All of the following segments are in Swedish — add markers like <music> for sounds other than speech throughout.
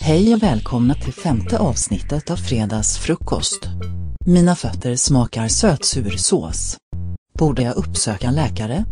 Hej och välkomna till femte avsnittet av Fredagsfrukost. Mina fötter smakar sötsur sås. Borde jag uppsöka en läkare?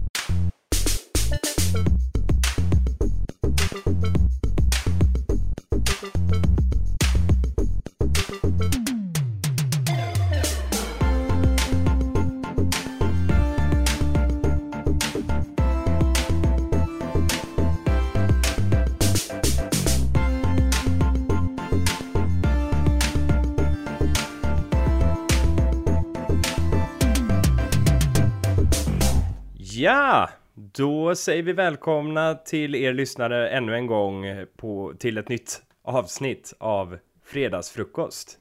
Ja, då säger vi välkomna till er lyssnare ännu en gång på, till ett nytt avsnitt av Fredagsfrukost.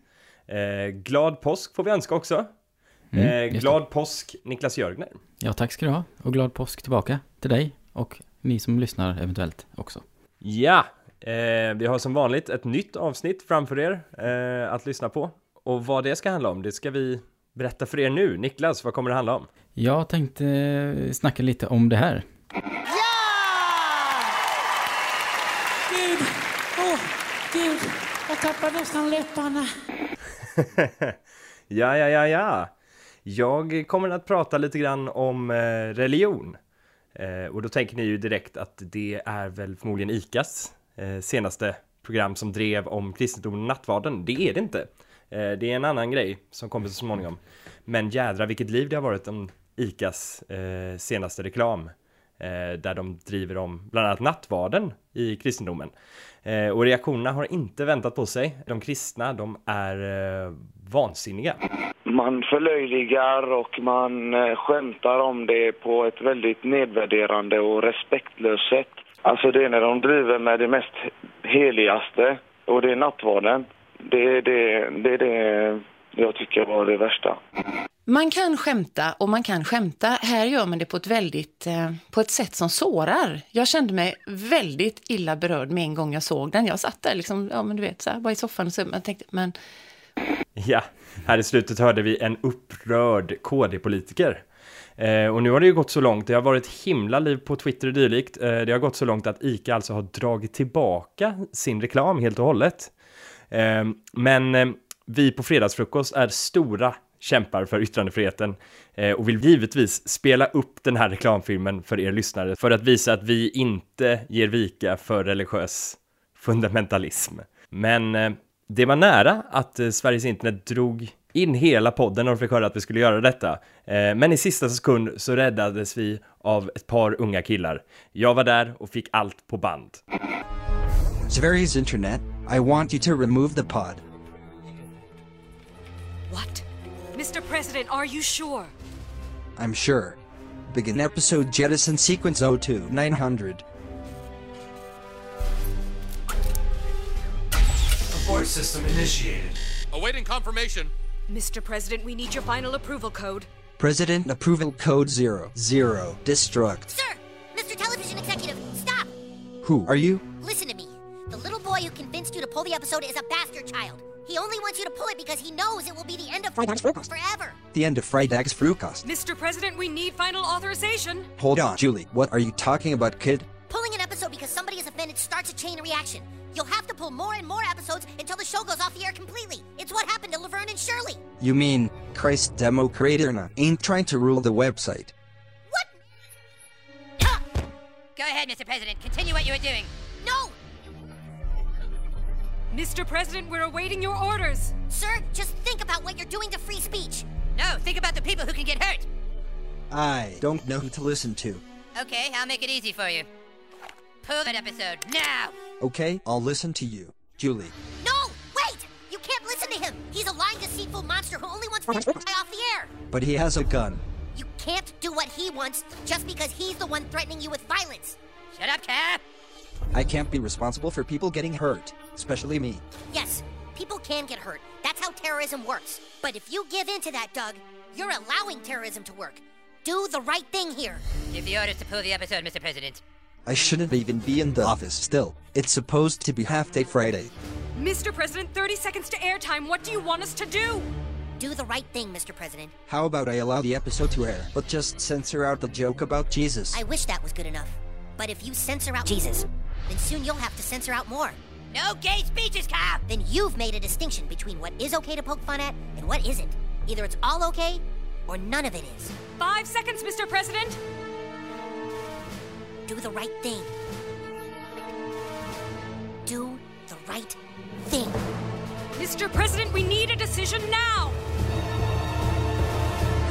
Eh, glad påsk får vi önska också. Mm, eh, glad påsk Niklas Jörgner. Ja, tack ska du ha. Och glad påsk tillbaka till dig och ni som lyssnar eventuellt också. Ja, eh, vi har som vanligt ett nytt avsnitt framför er eh, att lyssna på. Och vad det ska handla om, det ska vi berätta för er nu. Niklas, vad kommer det handla om? Jag tänkte eh, snacka lite om det här. Gud, åh, Gud, jag tappar nästan läpparna. <laughs> ja, ja, ja, ja. Jag kommer att prata lite grann om eh, religion. Eh, och då tänker ni ju direkt att det är väl förmodligen ICAs senaste program som drev om kristendomen och nattvarden. Det är det inte. Det är en annan grej som kommer så småningom. Men jädra vilket liv det har varit om ICAs eh, senaste reklam. Eh, där de driver om bland annat nattvarden i kristendomen. Eh, och reaktionerna har inte väntat på sig. De kristna, de är eh, vansinniga. Man förlöjligar och man eh, skämtar om det på ett väldigt nedvärderande och respektlöst sätt. Alltså det är när de driver med det mest heligaste och det är nattvarden. Det är det, det, är det jag tycker var det värsta. Man kan skämta och man kan skämta. Här gör man det på ett väldigt, eh, på ett sätt som sårar. Jag kände mig väldigt illa berörd med en gång jag såg den. Jag satt där liksom, ja men du vet, så här, bara i soffan och så, jag tänkte, men Ja, här i slutet hörde vi en upprörd KD-politiker. Eh, och nu har det ju gått så långt, det har varit himla liv på Twitter och dylikt. Eh, det har gått så långt att ICA alltså har dragit tillbaka sin reklam helt och hållet. Eh, men eh, vi på Fredagsfrukost är stora kämpar för yttrandefriheten eh, och vill givetvis spela upp den här reklamfilmen för er lyssnare för att visa att vi inte ger vika för religiös fundamentalism. Men eh, det var nära att eh, Sveriges internet drog in hela podden när de fick höra att vi skulle göra detta. Eh, men i sista sekund så räddades vi av ett par unga killar. Jag var där och fick allt på band. Sveriges internet, I want you to remove the pod. What? Mr. President, are you sure? I'm sure. Begin episode jettison sequence 02 900. Abort system initiated. Awaiting confirmation. Mr. President, we need your final approval code. President approval code 0 0 destruct. Sir! Mr. Television Executive, stop! Who are you? Listen to me. The little boy who convinced you to pull the episode is a bastard child. He only wants you to pull it because he knows it will be the end of forever. The end of Fridag's Frukost. Mr. President, we need final authorization. Hold on, Julie. What are you talking about, kid? Pulling an episode because somebody is offended starts a chain reaction. You'll have to pull more and more episodes until the show goes off the air completely. It's what happened to Laverne and Shirley. You mean Christ demo creator ain't trying to rule the website. What? Go ahead, Mr. President. Continue what you were doing. No! Mr. President, we're awaiting your orders. Sir, just think about what you're doing to free speech. No, think about the people who can get hurt. I don't know who to listen to. Okay, I'll make it easy for you. Pull that episode now! Okay, I'll listen to you. Julie. No! Wait! You can't listen to him! He's a lying, deceitful monster who only wants to fly <laughs> off the air! But he has a gun. You can't do what he wants just because he's the one threatening you with violence. Shut up, Cap! I can't be responsible for people getting hurt, especially me. Yes, people can get hurt. That's how terrorism works. But if you give in to that, Doug, you're allowing terrorism to work. Do the right thing here. Give the orders to pull the episode, Mr. President. I shouldn't even be in the office still. It's supposed to be half day Friday. Mr. President, 30 seconds to airtime. What do you want us to do? Do the right thing, Mr. President. How about I allow the episode to air, but just censor out the joke about Jesus? I wish that was good enough. But if you censor out Jesus, then soon you'll have to censor out more. No gay speeches, Kyle! Then you've made a distinction between what is okay to poke fun at and what isn't. Either it's all okay, or none of it is. Five seconds, Mr. President. Do the right thing. Do the right thing. Mr. President, we need a decision now.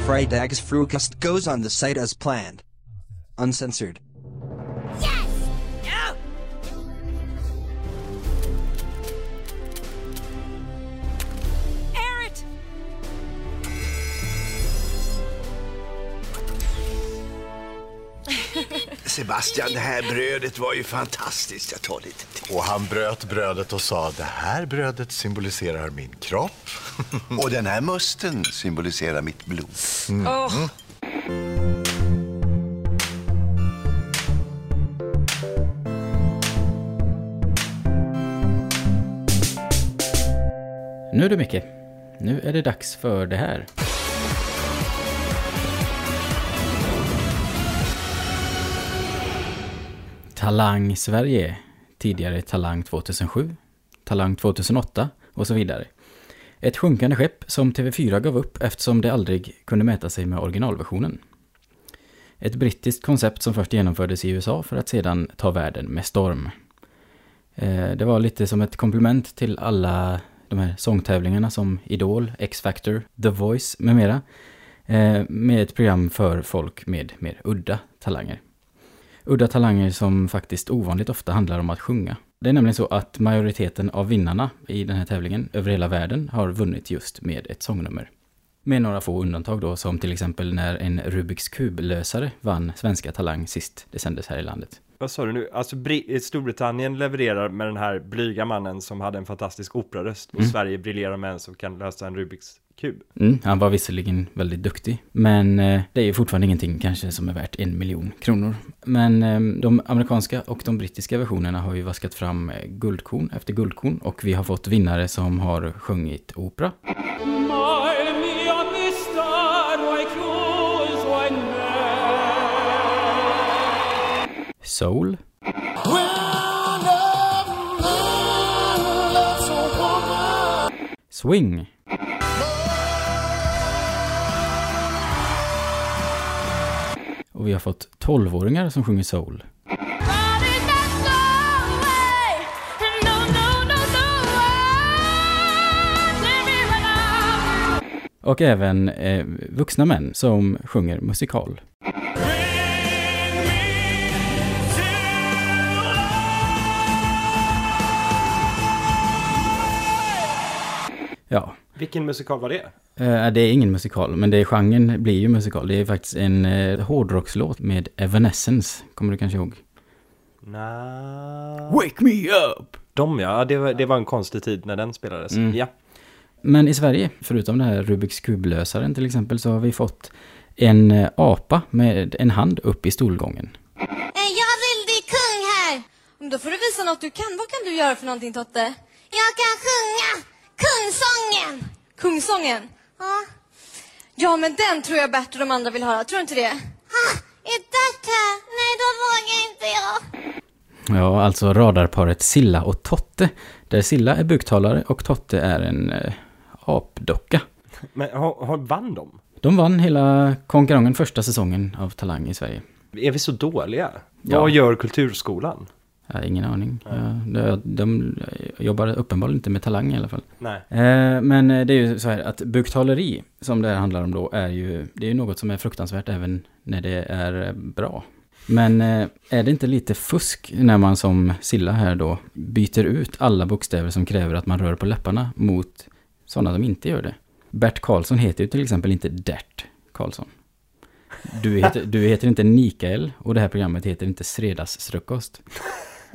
Freitags Frukost goes on the site as planned. Uncensored. Sebastian, det här brödet var ju fantastiskt. Jag tar lite till. Och han bröt brödet och sa det här brödet symboliserar min kropp. <laughs> Och den här musten symboliserar mitt blod. Åh. Nu du Micke, nu är det dags för det här. Talang Sverige, tidigare Talang 2007, Talang 2008 och så vidare. Ett sjunkande skepp som TV4 gav upp eftersom det aldrig kunde mäta sig med originalversionen. Ett brittiskt koncept som först genomfördes i USA för att sedan ta världen med storm. Eh, det var lite som ett komplement till alla de här sångtävlingarna som Idol, X-Factor, The Voice med mera. Eh, med ett program för folk med mer udda talanger. Udda talanger som faktiskt ovanligt ofta handlar om att sjunga. Det är nämligen så att majoriteten av vinnarna i den här tävlingen över hela världen har vunnit just med ett sångnummer. Med några få undantag då, som till exempel när en Rubiks kub-lösare vann Svenska Talang sist det sändes här i landet. Vad sa du nu? Alltså Bri- Storbritannien levererar med den här blyga mannen som hade en fantastisk operaröst och Mm. Sverige briljerar med en som kan lösa en Rubiks kub. Mm, han var visserligen väldigt duktig, men eh, det är ju fortfarande ingenting kanske som är värt en miljon kronor. Men eh, de amerikanska och de brittiska versionerna har ju vaskat fram eh, guldkorn efter guldkorn och vi har fått vinnare som har sjungit opera, soul, swing, och vi har fått 12-åringar som sjunger soul. Och även eh, vuxna män som sjunger musikal. Ja, Vilken musikal var det? Eh, det är ingen musikal, men det är genren blir ju musikal. Det är faktiskt en eh, hårdrockslåt med Evanescence, kommer du kanske ihåg? Nah. Wake me up! De ja, det var, det var en konstig tid när den spelades. Mm. Ja. Men i Sverige, förutom den här Rubiks kublösaren till exempel, så har vi fått en eh, apa med en hand upp i stolgången. Jag vill bli kung här! Då får du visa något du kan. Vad kan du göra för någonting Totte? Jag kan sjunga kungsången! Kungsången? Ja. Ja, men den tror jag Bert och de andra vill höra. Tror du inte det? Är Bert här? Nej, då vågar inte jag. Ja, alltså radarparet Silla och Totte. Där Silla är buktalare och Totte är en eh, apdocka. Men har, har, vann de? De vann hela konkurrensen första säsongen av Talang i Sverige. Är vi så dåliga? Ja. Vad gör Kulturskolan? Har ingen aning. Ja, de, de jobbar uppenbarligen inte med talang i alla fall. Nej. Eh, men eh, det är ju så här att buktaleri, som det här handlar om då, är ju, det är ju något som är fruktansvärt även när det är bra. Men eh, är det inte lite fusk när man som Silla här då byter ut alla bokstäver som kräver att man rör på läpparna mot sådana som inte gör det? Bert Karlsson heter ju till exempel inte Dert Karlsson. Du heter, du heter inte Nikael och det här programmet heter inte Sredagsfrukost.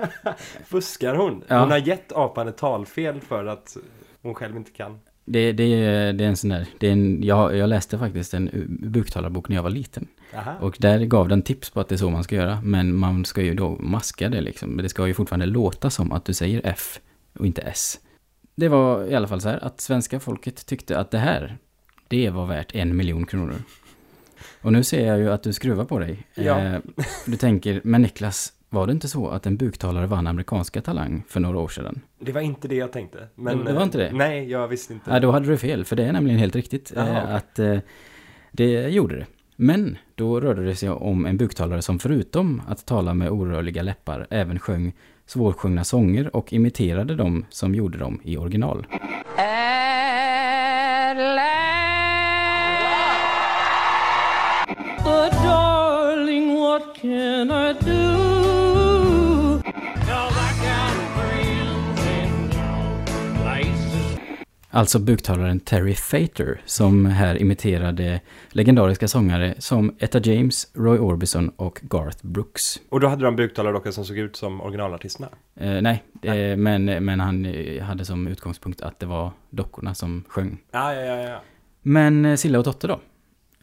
<laughs> Fuskar hon? Ja. Hon har gett apan ett talfel för att hon själv inte kan. Det, det, är- det är en sån där, det är en, jag, jag läste faktiskt en buktalarbok när jag var liten. Aha. Och där gav den tips på att det är så man ska göra. Men man ska ju då maska det liksom. Men det ska ju fortfarande låta som att du säger F och inte S. Det var i alla fall så här att svenska folket tyckte att det här, det var värt en miljon kronor. Och nu ser jag ju att du skruvar på dig. Ja. Eh, du tänker, men Niklas, Var det inte så att en buktalare vann amerikanska Talang för några år sedan? Det var inte det jag tänkte. Men, det var inte det? eh, Nej, jag visste inte. Nej, då hade du fel, för det är nämligen helt riktigt Jaha, eh, att eh, det gjorde det. Men då rörde det sig om en buktalare som förutom att tala med orörliga läppar även sjöng svårsjungna sånger och imiterade dem som gjorde dem i original. But darling, what can I do? Alltså buktalaren Terry Fator som här imiterade legendariska sångare som Etta James, Roy Orbison och Garth Brooks. Och då hade de buktalardockor som såg ut som originalartisterna? Eh, nej, eh, men, men han eh, hade som utgångspunkt att det var dockorna som sjöng. Ja, ja, ja, ja. Men eh, Silla och Totte då?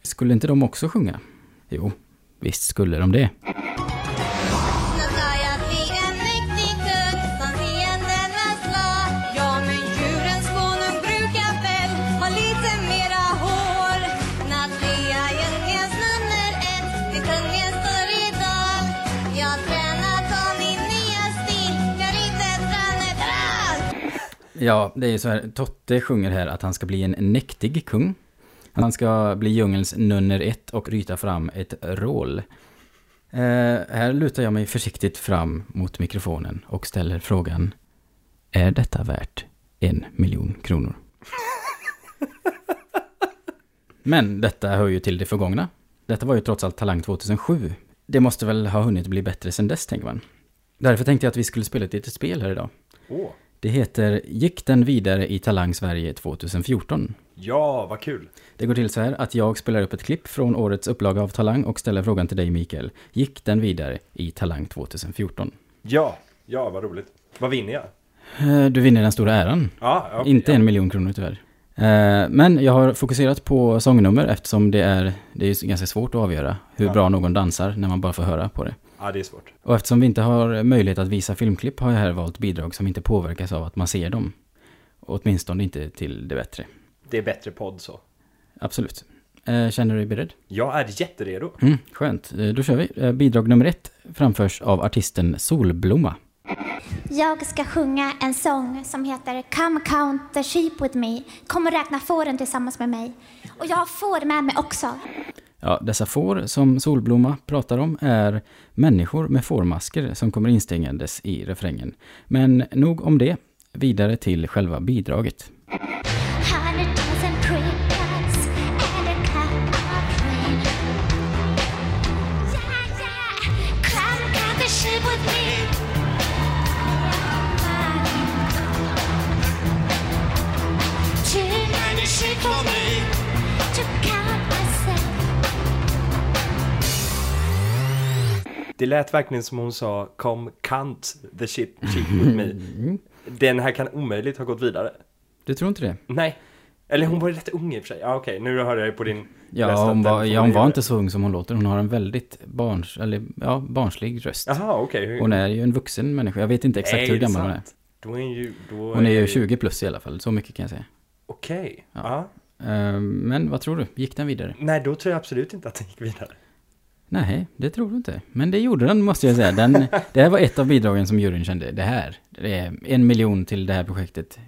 Skulle inte de också sjunga? Jo, visst skulle de det. Ja, det är ju så här. Totte sjunger här att han ska bli en näktig kung. Han ska bli djungelns nummer ett och ryta fram ett rål. Eh, här lutar jag mig försiktigt fram mot mikrofonen och ställer frågan. Är detta värt en miljon kronor? Men detta hör ju till det förgångna. Detta var ju trots allt Talang 2007. Det måste väl ha hunnit bli bättre sen dess, tänker man. Därför tänkte jag att vi skulle spela ett litet spel här idag. Åh. Det heter Gick den vidare i Talang Sverige 2014? Ja, vad kul. Det går till så här att jag spelar upp ett klipp från årets upplaga av Talang och ställer frågan till dig Mikael. Gick den vidare i Talang 2014? Ja, ja, vad roligt. Vad vinner jag? Eh, Du vinner den stora äran. Ja, ja, Inte ja. en miljon kronor tyvärr. Eh, Men jag har fokuserat på sångnummer eftersom det är, det är ganska svårt att avgöra hur Ja. bra någon dansar när man bara får höra på det. Ja, det är svårt. Och eftersom vi inte har möjlighet att visa filmklipp har jag här valt bidrag som inte påverkas av att man ser dem. Åtminstone inte till det bättre. Det är bättre podd så. Absolut. Eh, Känner du dig beredd? Jag är jätteredo. Mm, skönt. Eh, Då kör vi. Eh, Bidrag nummer ett framförs av artisten Solblomma. Jag ska sjunga en sång som heter Come count the sheep with me. Kom och räkna fåren tillsammans med mig. Och jag har får med mig också. Ja, dessa får som Solblomma pratar om är människor med fårmasker som kommer instängandes i refrängen. Men nog om det. Vidare till själva bidraget. Det lät verkligen som hon sa Come cunt the shit, shit with me. <laughs> Den här kan omöjligt ha gått vidare. Du tror inte det? Nej. Eller hon var rätt ung i och för sig. Ja, okej. Nu hör jag ju på din Ja, hon var, ja, hon var inte så ung som hon låter. Hon har en väldigt barns, eller, ja, barnslig röst. Jaha, okej. Hon är ju en vuxen människa. Jag vet inte exakt Nej, hur gammal hon är. sant. Då är ju... Då Hon är ju ju- 20 plus i alla fall, så mycket kan jag säga. Okej. Ja. Ja. Eh, Men vad tror du? Gick den vidare? Nej, då tror jag absolut inte att den gick vidare. Nej, det tror du inte. Men det gjorde den måste jag säga. Den, det här var ett av bidragen som juryn kände, det här, det är en miljon till det här projektet.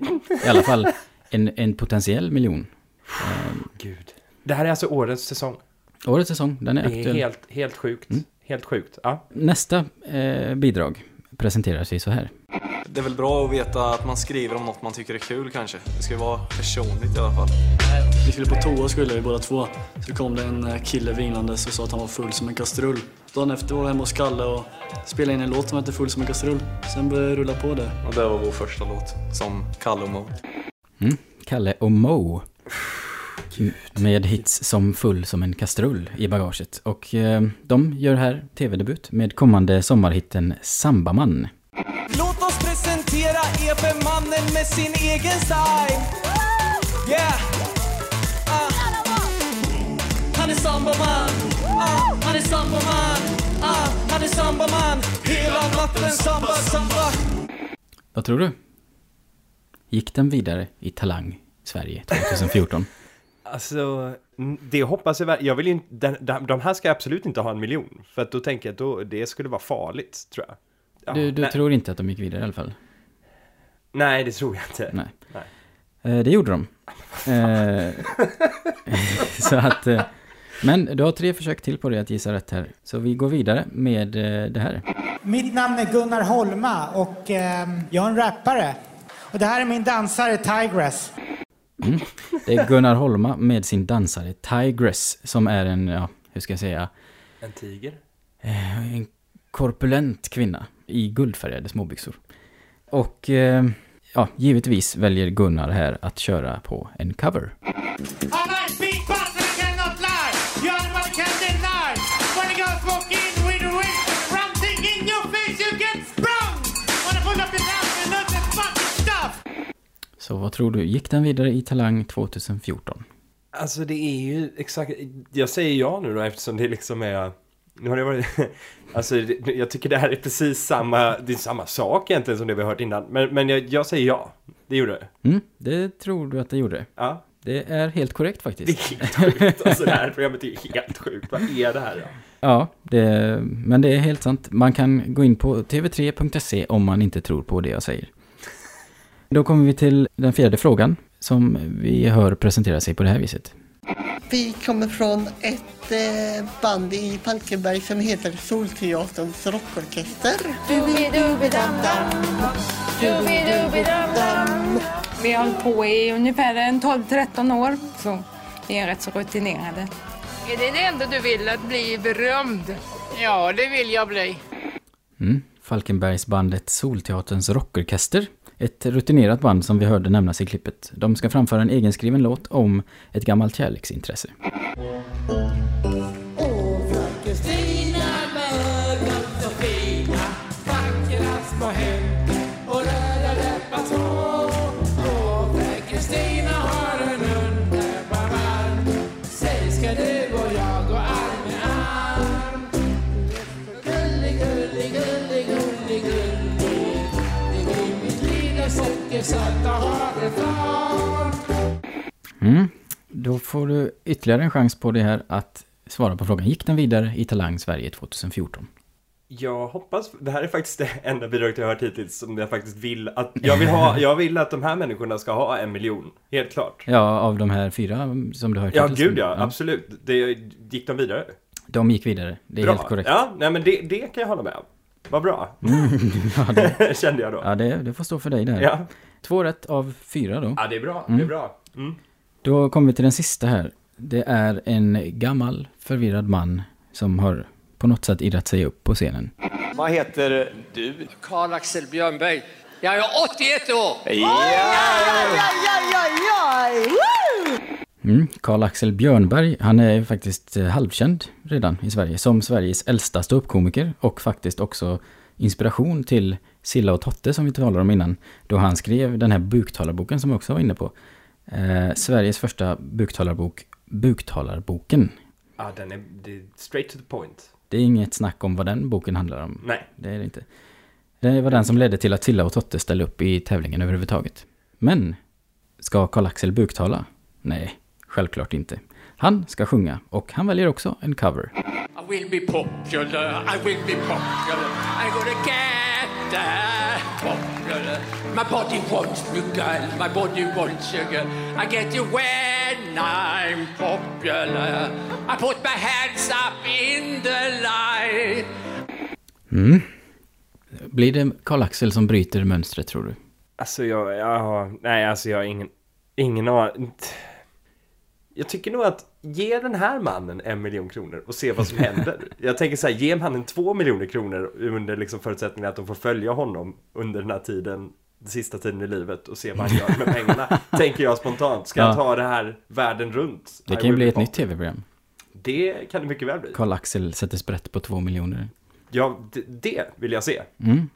I alla fall en, en potentiell miljon. Eh, Gud. Det här är alltså årets säsong. Årets säsong, den är Det är aktuell. helt, helt sjukt. Mm. Helt sjukt. Ja. Nästa eh, bidrag presenterar sig så här. Det är väl bra att veta att man skriver om något man tycker är kul kanske. Det ska ju vara personligt i alla fall. Vi skulle på toa skulle vi båda två. Så kom det en eh, kille vinandes och sa att han var full som en kastrull. Dagen efter var jag hemma hos Kalle och spelade in en låt som hette Full som en kastrull. Sen började det rulla på det. Och det var vår första låt, som Kalle och Mo. Mm. Kalle och Mo. Med hits som Full som en kastrull i bagaget. Och eh, de gör här tv-debut med kommande sommarhitten Sambaman. Låt oss presentera EP-mannen med sin egen style. Yeah! Ah. Han är samboman, ah. han är samboman, ah. han är samboman. Hela natten samba, samba. Vad tror du? Gick den vidare i Talang Sverige 2014? <laughs> Alltså, n- det hoppas jag. Jag vill ju inte, den- de, de här ska absolut inte ha en miljon. För att då tänker jag att då, det skulle vara farligt, tror jag. Ja, du du tror inte att de gick vidare i alla fall? Nej, det tror jag inte. Nej. Nej. Eh, det gjorde de. Eh, <laughs> så att... Eh, men du har tre försök till på det att gissa rätt här. Så vi går vidare med det här. Mitt namn är Gunnar Holma och ehm, jag är en rappare. Och det här är min dansare Tigress. Mm. Det är Gunnar Holma med sin dansare Tigress som är en, ja, hur ska jag säga, En tiger? en korpulent kvinna i guldfärgade småbyxor. Och eh, ja, givetvis väljer Gunnar här att köra på en cover. Så vad tror du, gick den vidare i Talang 2014? Alltså det är ju exakt, jag säger ja nu då eftersom det liksom är, nu har det varit, <laughs> alltså det, jag tycker det här är precis samma, det är samma sak egentligen som det vi har hört innan. Men, men jag, jag säger ja, det gjorde det. Mm, det tror du att det gjorde. Ja. Det är helt korrekt Det faktiskt. är helt sjukt, alltså det här programmet är helt sjukt, vad är det här? Ja, det, men det är helt sant. Man kan gå in på tv3.se om man inte tror på det jag säger. Då kommer vi till den fjärde frågan som vi hör presentera sig på det här viset. Vi kommer från ett eh, band i Falkenberg som heter Solteaterns rockorkester. Vi har hållit på i ungefär en 12-13 år, så vi är rätt så rutinerade. Är det det enda du vill, att bli berömd? Ja, det vill jag bli. Mm. Falkenbergsbandet Solteaterns rockorkester. Ett rutinerat band som vi hörde nämnas i klippet. De ska framföra en egenskriven låt om ett gammalt kärleksintresse. Mm. Då får du ytterligare en chans på det här att svara på frågan. Gick den vidare i Talang Sverige 2014? Jag hoppas, det här är faktiskt det enda bidraget jag har hört hittills som jag faktiskt vill att, jag vill ha, jag vill att de här människorna ska ha en miljon, helt klart. Ja, av de här fyra som du har hört Ja, hittills. gud ja, absolut. Det, gick de vidare? De gick vidare, det är bra. helt korrekt. Ja, nej men det, det kan jag hålla med om. Vad bra. Mm, <laughs> ja, det, <laughs> Kände jag då. ja det, det får stå för dig där. Ja. Två rätt av fyra då. Ja, det är bra. Det Mm. är bra. Mm. Då kommer vi till den sista här. Det är en gammal förvirrad man som har på något sätt irrat sig upp på scenen. Vad heter du? Karl-Axel Björnberg. Jag är 81 år! Mm, Karl-Axel Björnberg, han är faktiskt eh, halvkänd redan i Sverige som Sveriges äldsta ståuppkomiker och faktiskt också inspiration till Silla och Totte som vi talade om innan, då han skrev den här buktalarboken som jag också var inne på. Eh, Sveriges första buktalarbok, Buktalarboken. Ja, den är, det är straight to the point. Det är inget snack om vad den boken handlar om. Nej. Det är det inte. Det var den som ledde till att Silla och Totte ställde upp i tävlingen överhuvudtaget. Men, ska Karl-Axel buktala? Nej, självklart inte. Han ska sjunga och han väljer också en cover. I will be popular, I will be popular. I'm gonna get that popular. My body wants me girl, my body wants you girl. I get you when I'm popular. I put my hands up in the light. Mm. Blir det Karl-Axel som bryter mönstret tror du? Alltså jag, jag har, nej alltså jag har ingen, ingen aning. Jag tycker nog att ge den här mannen en miljon kronor och se vad som händer. <laughs> Jag tänker så här, ge mannen två miljoner kronor under liksom förutsättningen att de får följa honom under den här tiden, den sista tiden i livet och se vad han gör med pengarna. <laughs> tänker jag spontant. Ska Ja. han ta det här världen runt? Det I kan ju bli ett nytt tv-program. Det kan det mycket väl bli. Karl-Axel sätter sprätt på två miljoner. Ja, det, det vill jag se. Mm.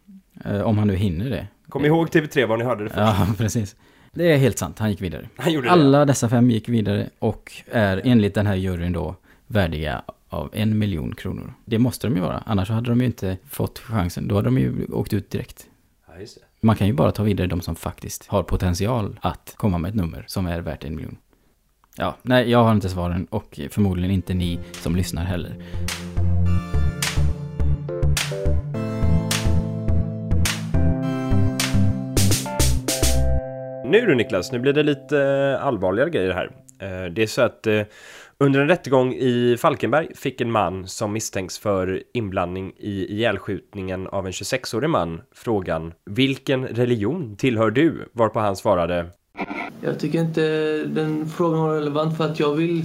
Eh, om han nu hinner det. Kom ihåg TV3 var ni hörde det först. Ja, <laughs> precis. Det är helt sant, han gick vidare. Han gjorde det. Alla dessa fem gick vidare och är enligt den här juryn då värdiga av en miljon kronor. Det måste de ju vara, annars hade de ju inte fått chansen. Då hade de ju åkt ut direkt. Ja, just det. Man kan ju bara ta vidare de som faktiskt har potential att komma med ett nummer som är värt en miljon. Ja, nej, jag har inte svaren och förmodligen inte ni som lyssnar heller. Nu du Niklas, nu blir det lite eh, allvarligare grejer här. Eh, det är så att eh, under en rättegång i Falkenberg fick en man som misstänks för inblandning i ihjälskjutningen av en 26-årig man frågan Vilken religion tillhör du? Varpå han svarade Jag tycker inte den frågan var relevant för att jag vill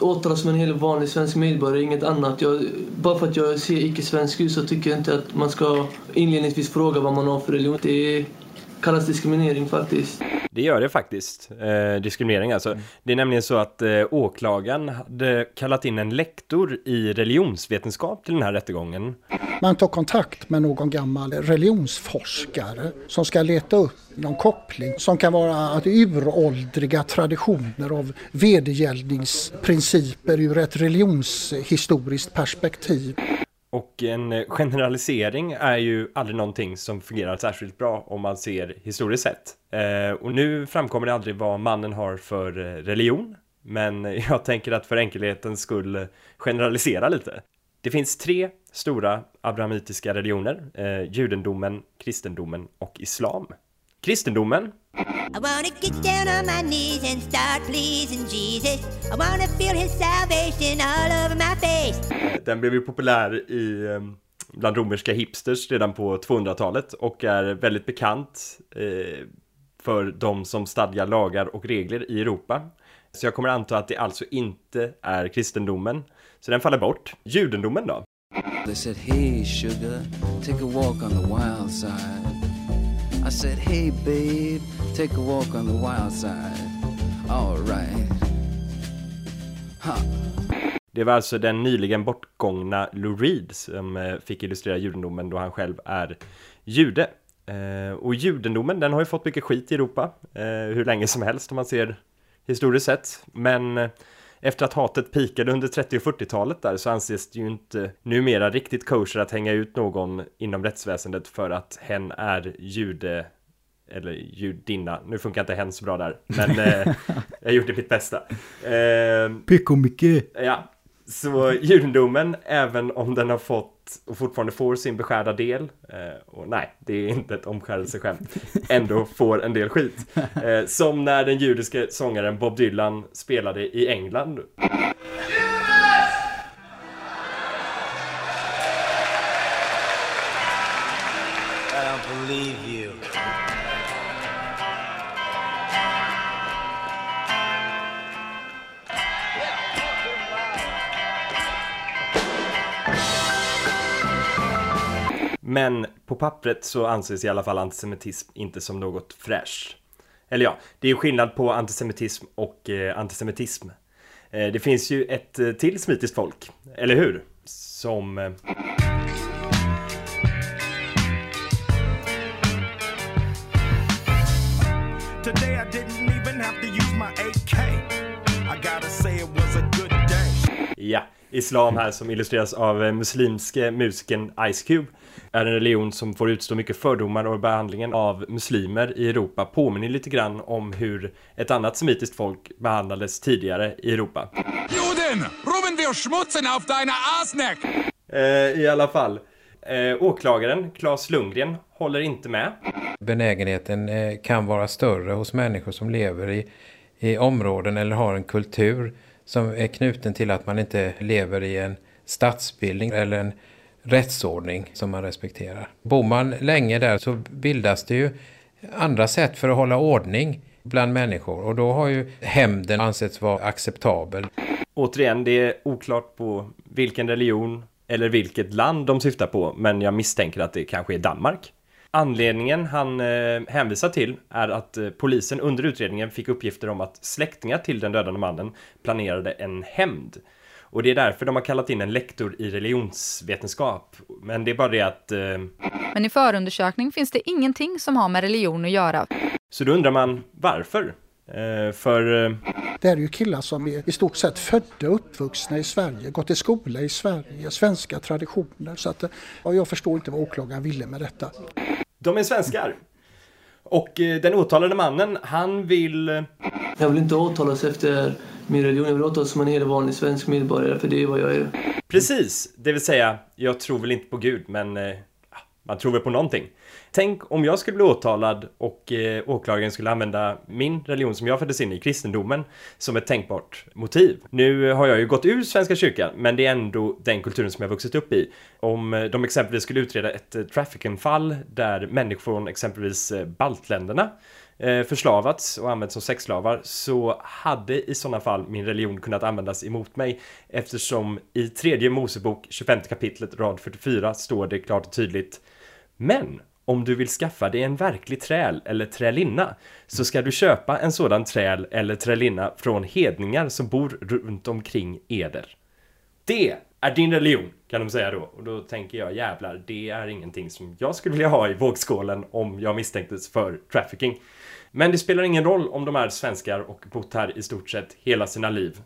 åtalas som en helt vanlig svensk medborgare, inget annat. Jag, bara för att jag ser icke-svensk ut så tycker jag inte att man ska inledningsvis fråga vad man har för religion. Det kallas diskriminering faktiskt. Det gör det faktiskt, eh, diskriminering alltså. Det är nämligen så att eh, åklagaren hade kallat in en lektor i religionsvetenskap till den här rättegången. Man tar kontakt med någon gammal religionsforskare som ska leta upp någon koppling som kan vara att uråldriga traditioner av vedergällningsprinciper ur ett religionshistoriskt perspektiv. Och en eh, generalisering är ju aldrig någonting som fungerar särskilt bra om man ser historiskt sett. Eh, och nu framkommer det aldrig vad mannen har för eh, religion. Men <laughs> jag tänker att för enkelhetens skull generalisera lite. Det finns tre stora abrahamitiska religioner. Eh, judendomen, kristendomen och islam. Kristendomen I wanna get down on my knees and start pleasing Jesus. I wanna feel his salvation all over my face. Den blev ju populär i, eh, bland romerska hipsters redan på 200-talet och är väldigt bekant eh, för de som stadgar lagar och regler i Europa. Så jag kommer anta att det alltså inte är kristendomen. Så den faller bort. Judendomen då? They said, hey, sugar, take a walk on the wild side. I said, hey, babe, take a walk on the wild side. All right. Det var alltså den nyligen bortgångna Lou Reed som eh, fick illustrera judendomen då han själv är jude. Eh, och judendomen den har ju fått mycket skit i Europa eh, hur länge som helst om man ser historiskt sett. Men efter att hatet pikade under 30 och 40-talet där så anses det ju inte numera riktigt kosher att hänga ut någon inom rättsväsendet för att hen är jude eller judinna. Nu funkar inte hen så bra där, men <laughs> eh, jag gjorde mitt bästa. Eh, Pycko mycket. Ja, så judendomen, även om den har fått och fortfarande får sin beskärda del, eh, och nej, det är inte ett omskärelseskämt, <laughs> ändå får en del skit. Eh, som när den judiska sångaren Bob Dylan spelade i England. I don't believe you. Men på pappret så anses i alla fall antisemitism inte som något fräscht. Eller ja, det är skillnad på antisemitism och eh, antisemitism. Eh, det finns ju ett eh, till smitiskt folk, eller hur? Som... Eh. Ja, islam här som illustreras av eh, muslimske musikern Ice Cube är en religion som får utstå mycket fördomar och behandlingen av muslimer i Europa påminner lite grann om hur ett annat semitiskt folk behandlades tidigare i Europa. Juden, ruben wir schmutzen auf deiner Arsneck! Eh, I alla fall, eh, åklagaren Claes Lundgren håller inte med. Benägenheten eh, kan vara större hos människor som lever i, i områden eller har en kultur som är knuten till att man inte lever i en statsbildning eller en rättsordning som man respekterar. Bor man länge där så bildas det ju andra sätt för att hålla ordning bland människor och då har ju hämnden ansetts vara acceptabel. Återigen, det är oklart på vilken religion eller vilket land de syftar på, men jag misstänker att det kanske är Danmark. Anledningen han eh, hänvisar till är att eh, polisen under utredningen fick uppgifter om att släktingar till den dödande mannen planerade en hämnd. Och det är därför de har kallat in en lektor i religionsvetenskap. Men det är bara det att... Eh, Men i förundersökning finns det ingenting som har med religion att göra. så då undrar man varför? Eh, för... Eh, Det är ju killar som är i stort sett födda och uppvuxna i Sverige, gått i skola i Sverige, svenska traditioner. Så att, eh, ja, jag förstår inte vad åklagaren ville med detta. de är svenskar. Och den åtalade mannen, han vill... Jag vill inte åtalas efter min religion. Jag vill åtalas som en helt vanlig svensk medborgare, för det är vad jag är. Precis, det vill säga, jag tror väl inte på Gud, men eh, man tror väl på någonting. Tänk om jag skulle bli åtalad och eh, åklagaren skulle använda min religion som jag föddes in i, kristendomen, som ett tänkbart motiv. Nu har jag ju gått ur Svenska kyrkan, men det är ändå den kulturen som jag vuxit upp i. Om eh, de exempelvis skulle utreda ett eh, trafficking-fall där människor från exempelvis eh, baltländerna eh, förslavats och använts som sexslavar så hade i sådana fall min religion kunnat användas emot mig eftersom i tredje Mosebok 25 kapitlet rad 44 står det klart och tydligt Men om du vill skaffa dig en verklig träl eller trälinna så ska du köpa en sådan träl eller trälinna från hedningar som bor runt omkring eder. Det är din religion, kan de säga då. Och då tänker jag, jävlar, det är ingenting som jag skulle vilja ha i vågskålen om jag misstänktes för trafficking. Men det spelar ingen roll om de är svenskar och bott här i stort sett hela sina liv.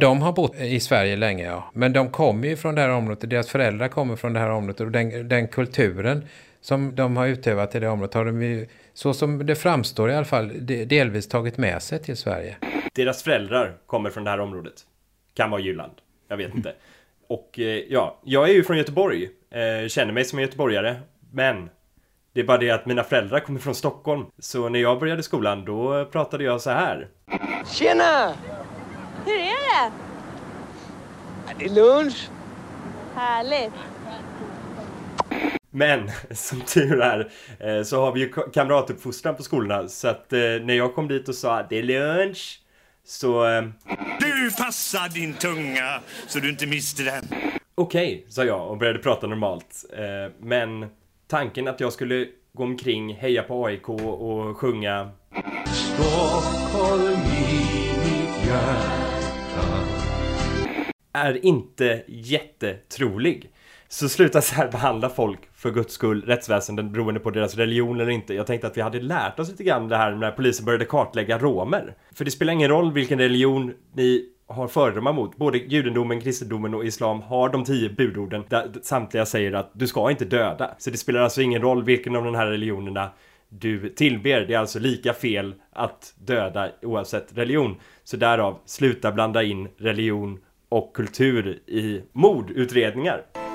De har bott i Sverige länge, ja. Men de kommer ju från det här området. Deras föräldrar kommer från det här området. Och den, den kulturen som de har utövat i det området har de ju, så som det framstår i alla fall, de- delvis tagit med sig till Sverige. Deras föräldrar kommer från det här området. Kan vara Jylland, jag vet inte. <laughs> Och eh, ja, jag är ju från Göteborg, eh, känner mig som en göteborgare, men det är bara det att mina föräldrar kommer från Stockholm. Så när jag började skolan, då pratade jag så här. Tjena! Hur är det? Det är lunch. Härligt. Men <laughs> som tur är eh, så har vi ju ka- kamratuppfostran på skolorna så att eh, när jag kom dit och sa det är lunch så eh, Du passar din tunga så du inte mister den. okej sa jag och började prata normalt. Men tanken att jag skulle gå omkring, heja på AIK och sjunga Stockholm i mitt hjärta är inte jättetrolig. Så sluta så här behandla folk för guds skull, rättsväsenden beroende på deras religion eller inte. Jag tänkte att vi hade lärt oss lite grann det här när polisen började kartlägga romer. För det spelar ingen roll vilken religion ni har fördomar mot. Både judendomen, kristendomen och islam har de tio budorden där samtliga säger att du ska inte döda. Så det spelar alltså ingen roll vilken av de här religionerna du tillber. Det är alltså lika fel att döda oavsett religion. Så därav, sluta blanda in religion och kultur i mordutredningar.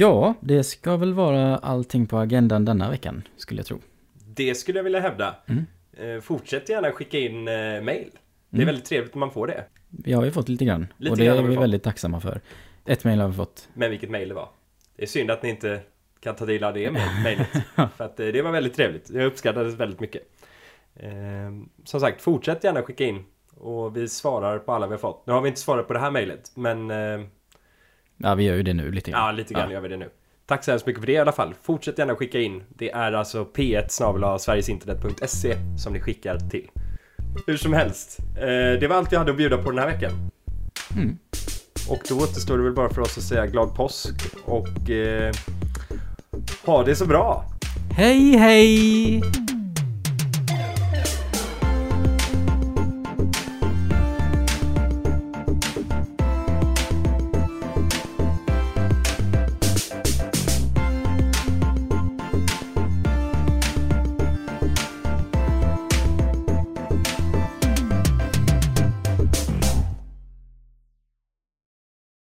Ja, det ska väl vara allting på agendan denna veckan, skulle jag tro. Det skulle jag vilja hävda. Mm. Eh, Fortsätt gärna skicka in eh, mail. Det är Mm. väldigt trevligt när man får det. Vi har ju fått lite grann. Lite och det grann är vi fått. väldigt tacksamma för. Ett mejl har vi fått. Men vilket mail det var. Det är synd att ni inte kan ta del av det <laughs> mail- mejlet. För att eh, det var väldigt trevligt. Det väldigt mycket. Eh, som sagt, fortsätt gärna skicka in. Och vi svarar på alla vi har fått. Nu har vi inte svarat på det här mejlet, men... Ja, vi gör ju det nu lite grann. Ja, lite grann Ja. gör vi det nu. Tack så hemskt mycket för det i alla fall. Fortsätt gärna skicka in. Det är alltså p1 snabel-a sverigesinternet.se som ni skickar till. Hur som helst, eh, det var allt vi hade att bjuda på den här veckan. Mm. Och då återstår det väl bara för oss att säga glad påsk och eh, ha det så bra! Hej, hej!